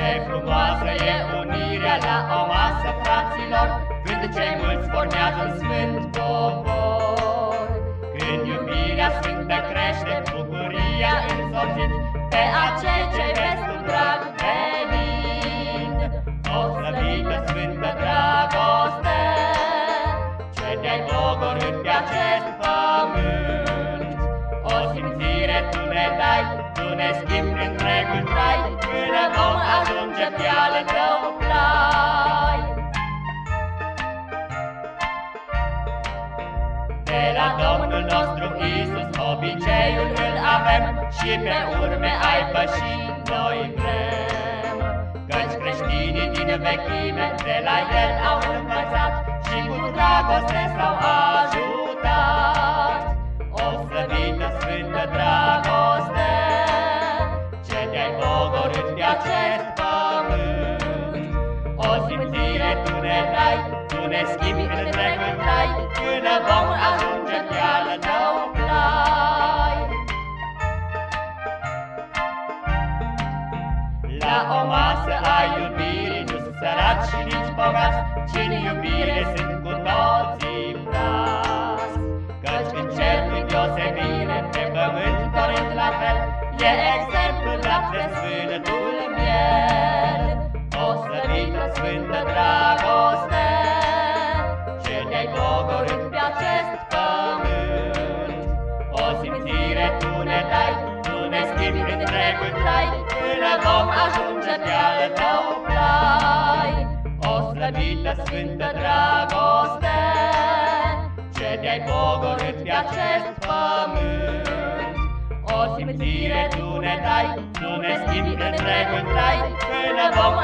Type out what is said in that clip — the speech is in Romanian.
Ce frumoasă e unirea la o masă, fraților, Când cei mulți formează un sfânt popor. Când iubirea sfântă crește, bucuria însoțit Pe acei ce vezi cu drag venind. O slăvită sfântă dragoste, Ce te-ai pogorât pe acest pământ. O simțire tu ne dai, tu ne schimbi întregul De la Domnul nostru Isus obiceiul îl avem Și pe urme ai păși noi vrem. Căci creștinii din vechime de la el au învățat Și cu dragoste s-au ajutat. O slăvită sfântă dragoste Ce te-ai pogorât pe acest pământ. O simțire tu ne dai, tu ne schimbi întregul trai, Până vom La o masă a iubirii nu sunt săraci și nici bogați, Ci în iubire sunt cu toții frați. Căci în cer nu deosebire, pe pământ torent la fel, E exemplul dat de sfântul miel. O slăvită sfântă dragoste, Ce te-ai pogorât pe acest pământ. O simțire tu ne dai, tu ne schimbi întregul trai, Până vom ajunge pe al tău plai. O slăvită sfântă dragoste, Ce te-ai pogorât pe acest pământ. O simțire tu ne dai, tu ne schimbi întregul trai, Până vom